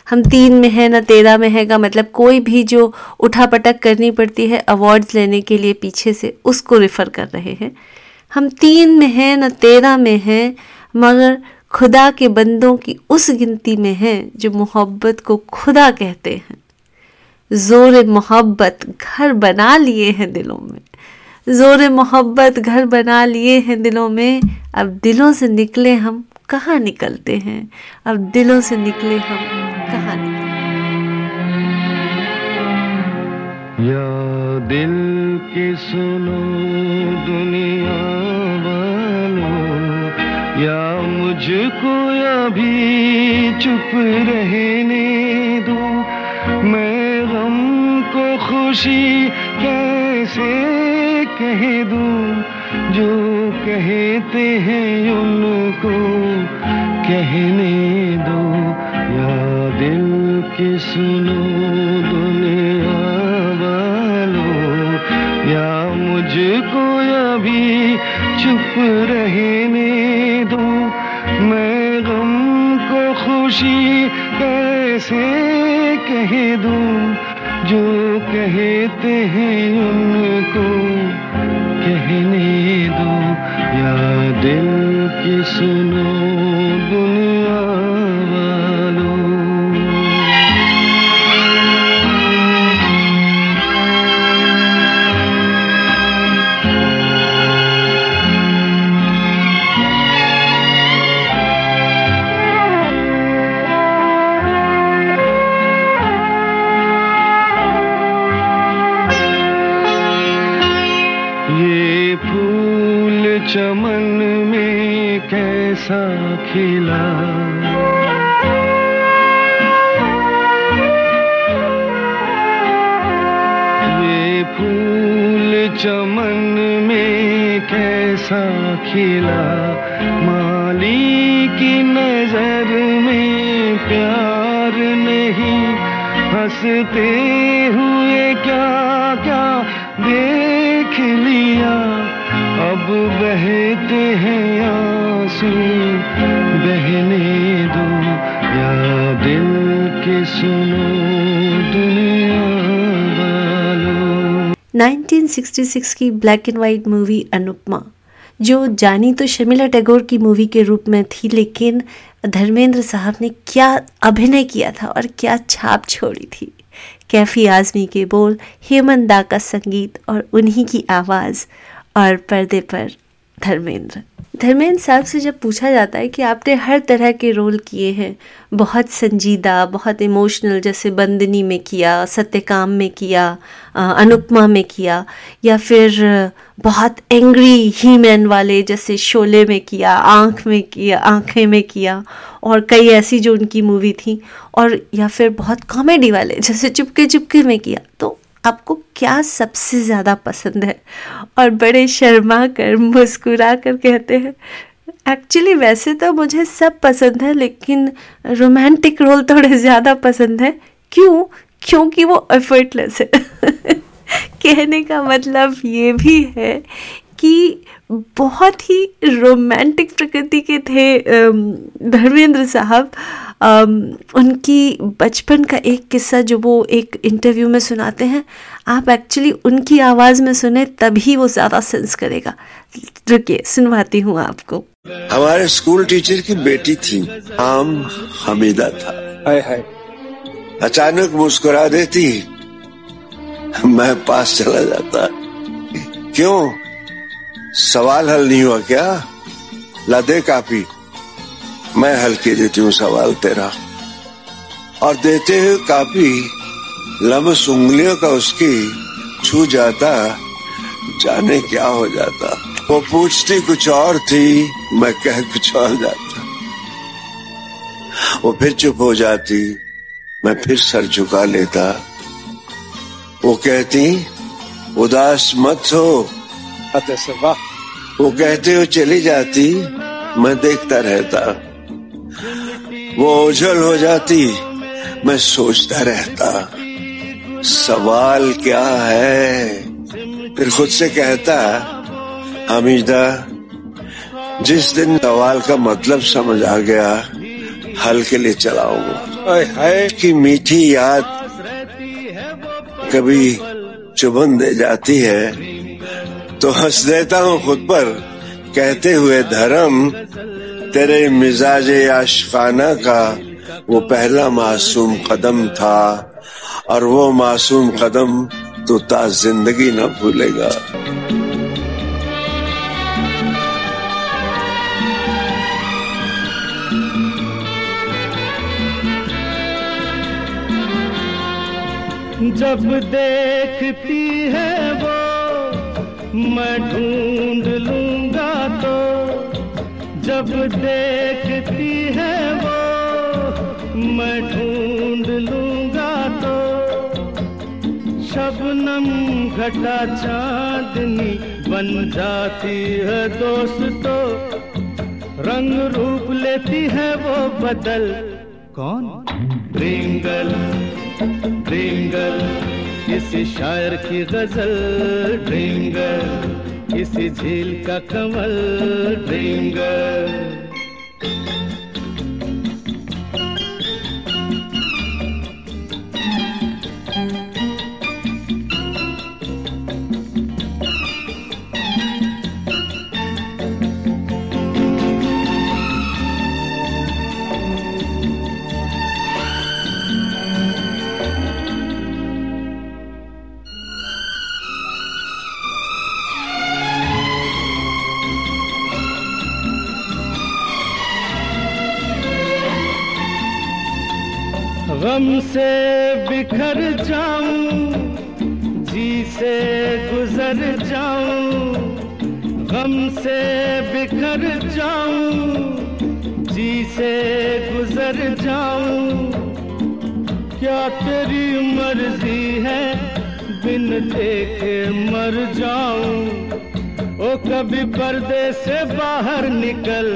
हम तीन में है, ना तेरह में है का मतलब कोई भी जो उठा पटक करनी पड़ती है अवार्ड्स लेने के लिए पीछे से उसको रेफ़र कर रहे हैं। हम तीन में हैं, न तेरह में हैं, मगर खुदा के बंदों की उस गिनती में हैं जो मोहब्बत को खुदा कहते हैं। ज़ोर मोहब्बत घर बना लिए हैं दिलों में। ज़ोर मोहब्बत घर बना लिए हैं दिलों में। अब दिलों से निकले हम, कहाँ निकलते हैं? अब दिलों से निकले हम कहाँ निकलते या दिल की सुनो दुनिया वालों, या मुझको अभी चुप रहने दो, मैं गम को खुशी कैसे कह दूँ, जो कहते हैं उनको कहने दो। या दिल की सुनो दुनिया वालों, या मुझको अभी चुप रहने दो। मैं गम को खुशी कैसे कह दूँ, जो कहते हैं उनको कहने दो या दिल की सुनो दुनिया। कैसा खिला ये फूल चमन में कैसा खिला। माली की नज़र में प्यार नहीं। हँसते हुए क्या क्या देख लिया। अब बहते आँसू बहने दो। या दिल के सुनो दुनिया वालों। 1966 की black and white movie Anupama जो जानी तो शर्मिला टैगोर की मूवी के रूप में थी, लेकिन धर्मेंद्र साहब ने क्या अभिनय किया था और क्या छाप छोड़ी थी? कैफी आजमी के बोल हेमंत दा का संगीत और उन्हीं की आवाज़ और पर्दे पर धर्मेंद्र। धर्मेंद्र साहब से जब पूछा जाता है कि आपने हर तरह के रोल किए हैं, बहुत संजीदा, बहुत इमोशनल जैसे बंदनी में किया, सत्यकाम में किया अनुपमा में किया, या फिर बहुत एंग्री ही मैन वाले जैसे शोले में किया, आँख में किया, आँखें में किया, और कई ऐसी जो उनकी मूवी थी, और या फिर बहुत कॉमेडी वाले जैसे चुपके चुपके में किया तो आपको क्या सबसे ज़्यादा पसंद है? और बड़े शर्मा कर मुस्कुरा कर कहते हैं एक्चुअली वैसे तो मुझे सब पसंद है, लेकिन रोमांटिक रोल थोड़े ज़्यादा पसंद है। क्यों? क्योंकि वो एफर्टलेस है। कहने का मतलब ये भी है कि बहुत ही रोमांटिक प्रकृति के थे धर्मेंद्र साहब। उनकी बचपन का एक किस्सा जो वो एक इंटरव्यू में सुनाते हैं आप एक्चुअली उनकी आवाज़ में सुने तभी वो ज़्यादा सेंस करेगा। रुकिए सुनवाती हूँ आपको। हमारे स्कूल टीचर की बेटी थी आम हमीदा था। हाय हाय। अचानक मुस्कुरा देती मैं पास चला जाता। क्यों? सवाल हल नहीं हुआ क्या? ला दे काफ़ी। मैं हल के देती हूँ सवाल तेरा। और देते हुए काफ़ी लम्स उंगलियों का उसकी छू जाता जाने क्या हो जाता। वो पूछती कुछ और थी मैं कह कुछ और जाता। वो फिर चुप हो जाती मैं फिर सर झुका लेता। वो कहती उदास मत हो। वाह। वो कहते हो चली जाती मैं देखता रहता। वो ओझल हो जाती मैं सोचता रहता सवाल क्या है? फिर खुद से कहता हमीदा जिस दिन सवाल का मतलब समझ आ गया हल के लिए चलाऊँगा। की मीठी याद कभी चुभन दे जाती है तो हंस देता हूँ खुद पर कहते हुए धर्म तेरे मिजाज आशफाना का वो पहला मासूम कदम था, और वो मासूम कदम तो ता ज़िंदगी न भूलेगा। जब देखती है वो, मैं ढूंढ लूँगा तो जब देखती है वो, मैं ढूंढ लूँगा तो। शबनम घटा चांदनी बन जाती है दोस्तों। रंग रूप लेती है वो बदल। कौन? ड्रिंगल ड्रिंगल किसी शायर की गज़ल। ड्रिंगल किसी झील का कमल ड्रिंगल गम से बिखर जाऊँ, जी से गुजर जाऊँ, गम से बिखर जाऊँ, जी से गुजर जाऊँ। क्या तेरी मर्ज़ी है बिन देखे मर जाऊँ? ओ कभी पर्दे से बाहर निकल,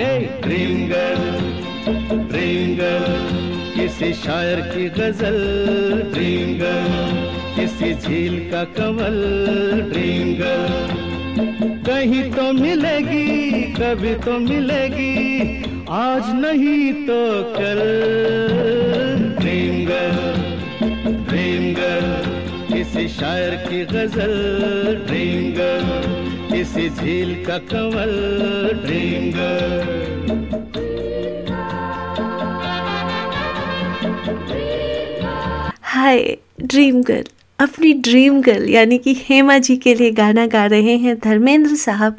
ए ड्रीम गर्ल। किसी शायर की गज़ल ड्रीम गर्ल किसी झील का कवल ड्रीम गर्ल कहीं तो मिलेगी, कभी तो मिलेगी, आज नहीं तो कल। ड्रीम गर्ल किसी शायर की गज़ल ड्रीम गर्ल किसी झील का कवल ड्रीम हाय ड्रीम गर्ल अपनी ड्रीम गर्ल यानी कि हेमा जी के लिए गाना गा रहे हैं धर्मेंद्र साहब।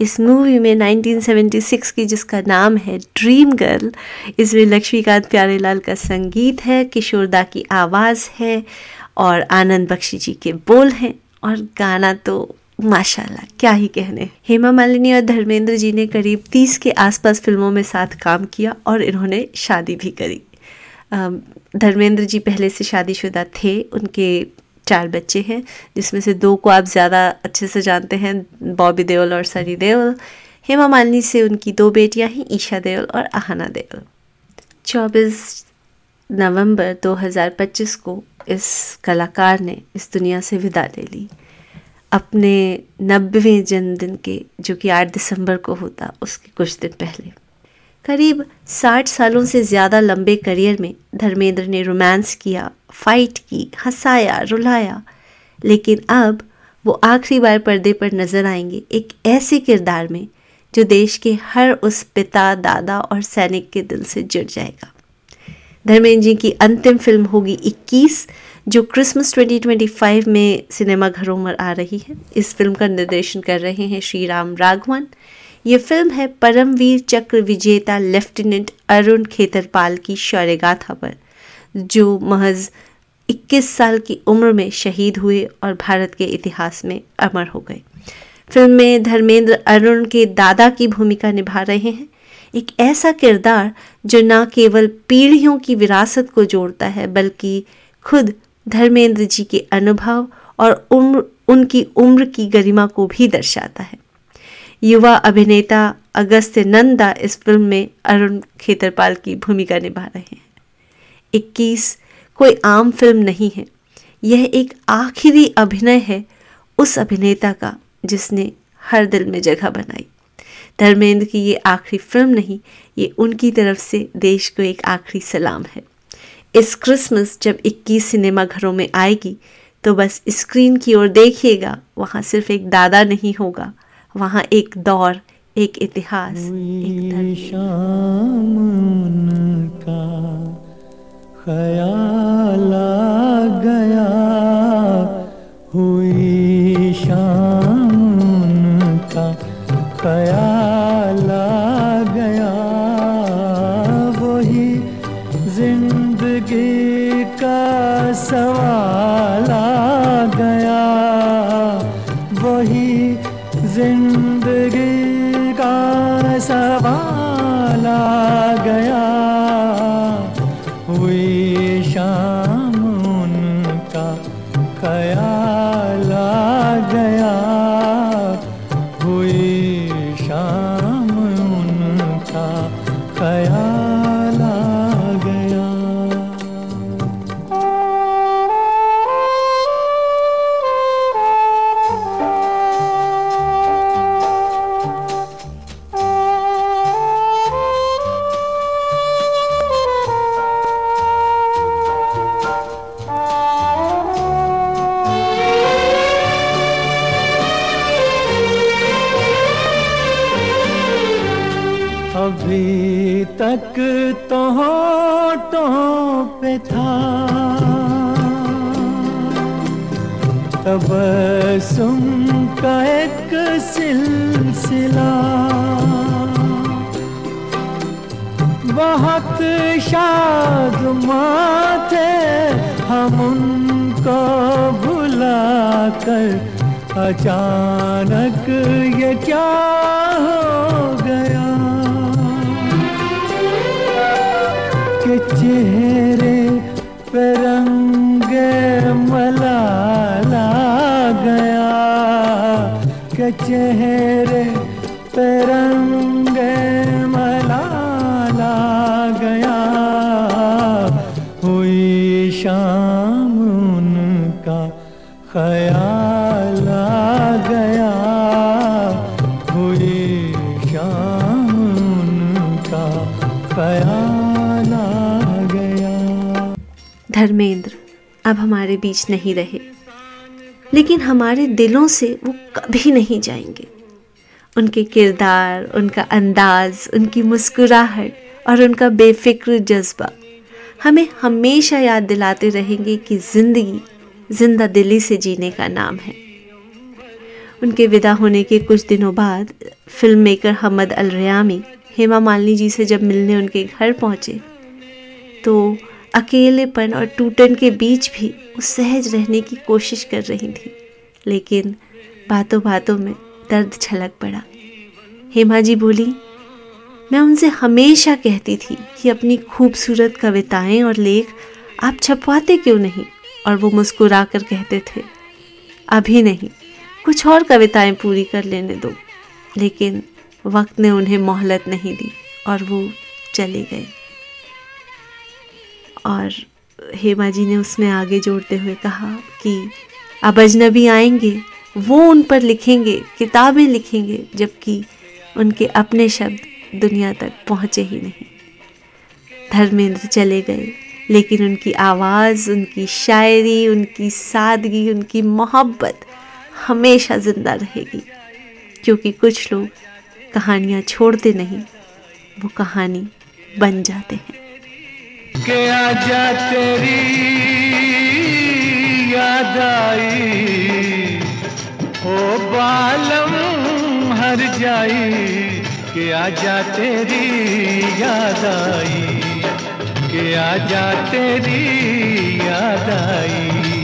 इस मूवी में 1976 की जिसका नाम है ड्रीम गर्ल इसमें लक्ष्मीकांत प्यारेलाल का संगीत है किशोरदा की आवाज़ है और आनंद बख्शी जी के बोल हैं और गाना तो माशाल्लाह, क्या ही कहने हेमा मालिनी और धर्मेंद्र जी ने करीब 30 के आसपास फ़िल्मों में साथ काम किया और इन्होंने शादी भी करी। धर्मेंद्र जी पहले से शादीशुदा थे, उनके चार बच्चे हैं, जिसमें से दो को आप ज़्यादा अच्छे से जानते हैं, बॉबी देओल और सनी देओल। हेमा मालिनी से उनकी दो बेटियाँ हैं, ईशा देओल और आहाना देओल। 24 नवंबर 2025 को इस कलाकार ने इस दुनिया से विदा ले ली। अपने नब्बेवें जन्मदिन के, जो कि 8 दिसंबर को होता, उसके कुछ दिन पहले। करीब 60 सालों से ज़्यादा लंबे करियर में धर्मेंद्र ने रोमांस किया फाइट की, हंसाया, रुलाया। लेकिन अब वो आखिरी बार पर्दे पर नज़र आएँगे एक ऐसे किरदार में जो देश के हर उस पिता, दादा और सैनिक के दिल से जुड़ जाएगा। धर्मेंद्र जी की अंतिम फ़िल्म होगी 21 जो क्रिसमस 2025 में सिनेमाघरों में आ रही है। इस फ़िल्म का निर्देशन कर रहे हैं श्री राम राघवन। ये फ़िल्म है परमवीर चक्र विजेता लेफ्टिनेंट अरुण खेतरपाल की शौर्य गाथा पर, जो महज 21 साल की उम्र में शहीद हुए और भारत के इतिहास में अमर हो गए। फ़िल्म में धर्मेंद्र अरुण के दादा की भूमिका निभा रहे हैं। एक ऐसा किरदार जो न केवल पीढ़ियों की विरासत को जोड़ता है, बल्कि खुद धर्मेंद्र जी के अनुभव और उम्र, उनकी उम्र की गरिमा को भी दर्शाता है। युवा अभिनेता अगस्त्य नंदा इस फ़िल्म में अरुण खेतरपाल की भूमिका निभा रहे हैं। 21 कोई आम फ़िल्म नहीं है। यह एक आखिरी अभिनय है उस अभिनेता का जिसने हर दिल में जगह बनाई। धर्मेंद्र की ये आखिरी फ़िल्म नहीं, ये उनकी तरफ़ से देश को एक आखिरी सलाम है। इस क्रिसमस जब 21 सिनेमा घरों में आएगी तो बस स्क्रीन की ओर देखिएगा, वहाँ सिर्फ़ एक दादा नहीं होगा। वहाँ एक दौर एक इतिहास एक का ख्याल गया हुई शाम का ख्याल आ गया। बीच नहीं रहे। लेकिन हमारे दिलों से वो कभी नहीं जाएँगे। उनके किरदार, उनका अंदाज, उनकी मुस्कुराहट और उनका बेफिक्र जज्बा हमें हमेशा याद दिलाते रहेंगे कि ज़िंदगी ज़िंदा दिली से जीने का नाम है। उनके विदा होने के कुछ दिनों बाद film maker Hamad Al Rayami Hema Malini ji से जब मिलने उनके घर पहुँचे तो अकेलेपन और टूटन के बीच भी वो सहज रहने की कोशिश कर रही थी, लेकिन बातों बातों में दर्द छलक पड़ा। हेमा जी बोली, मैं उनसे हमेशा कहती थी कि अपनी खूबसूरत कविताएँ और लेख आप छपवाते क्यों नहीं? और वो मुस्कुरा कर कहते थे, अभी नहीं, कुछ और कविताएँ पूरी कर लेने दो। लेकिन वक्त ने उन्हें मोहलत नहीं दी और वो चले गए। और हेमा जी ने उसमें आगे जोड़ते हुए कहा कि अब अजनबी आएँगे, वो उन पर लिखेंगे, किताबें लिखेंगे, जबकि उनके अपने शब्द दुनिया तक पहुँचे ही नहीं। धर्मेंद्र चले गए, लेकिन उनकी आवाज़, उनकी शायरी, उनकी सादगी, उनकी मोहब्बत हमेशा ज़िंदा रहेगी। क्योंकि कुछ लोग कहानियाँ छोड़ते नहीं, वो कहानी बन जाते हैं। के आजा तेरी याद आई ओ बालम हर जाई, के आजा तेरी याद आई के आजा तेरी याद आई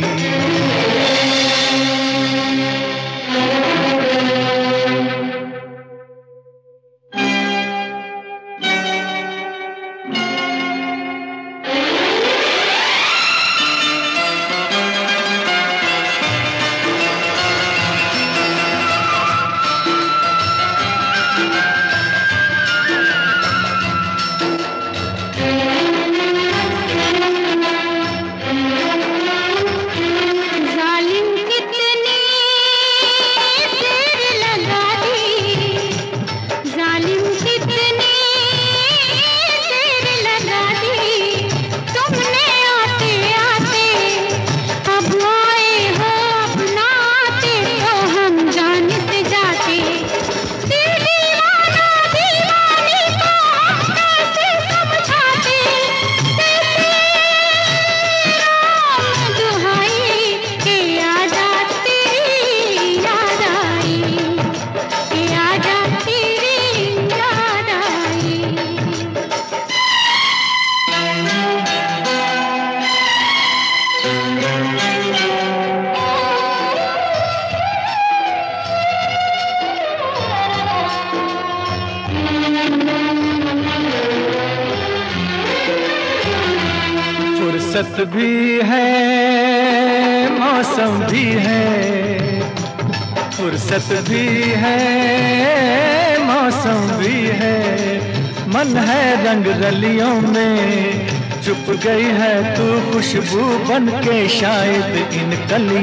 इन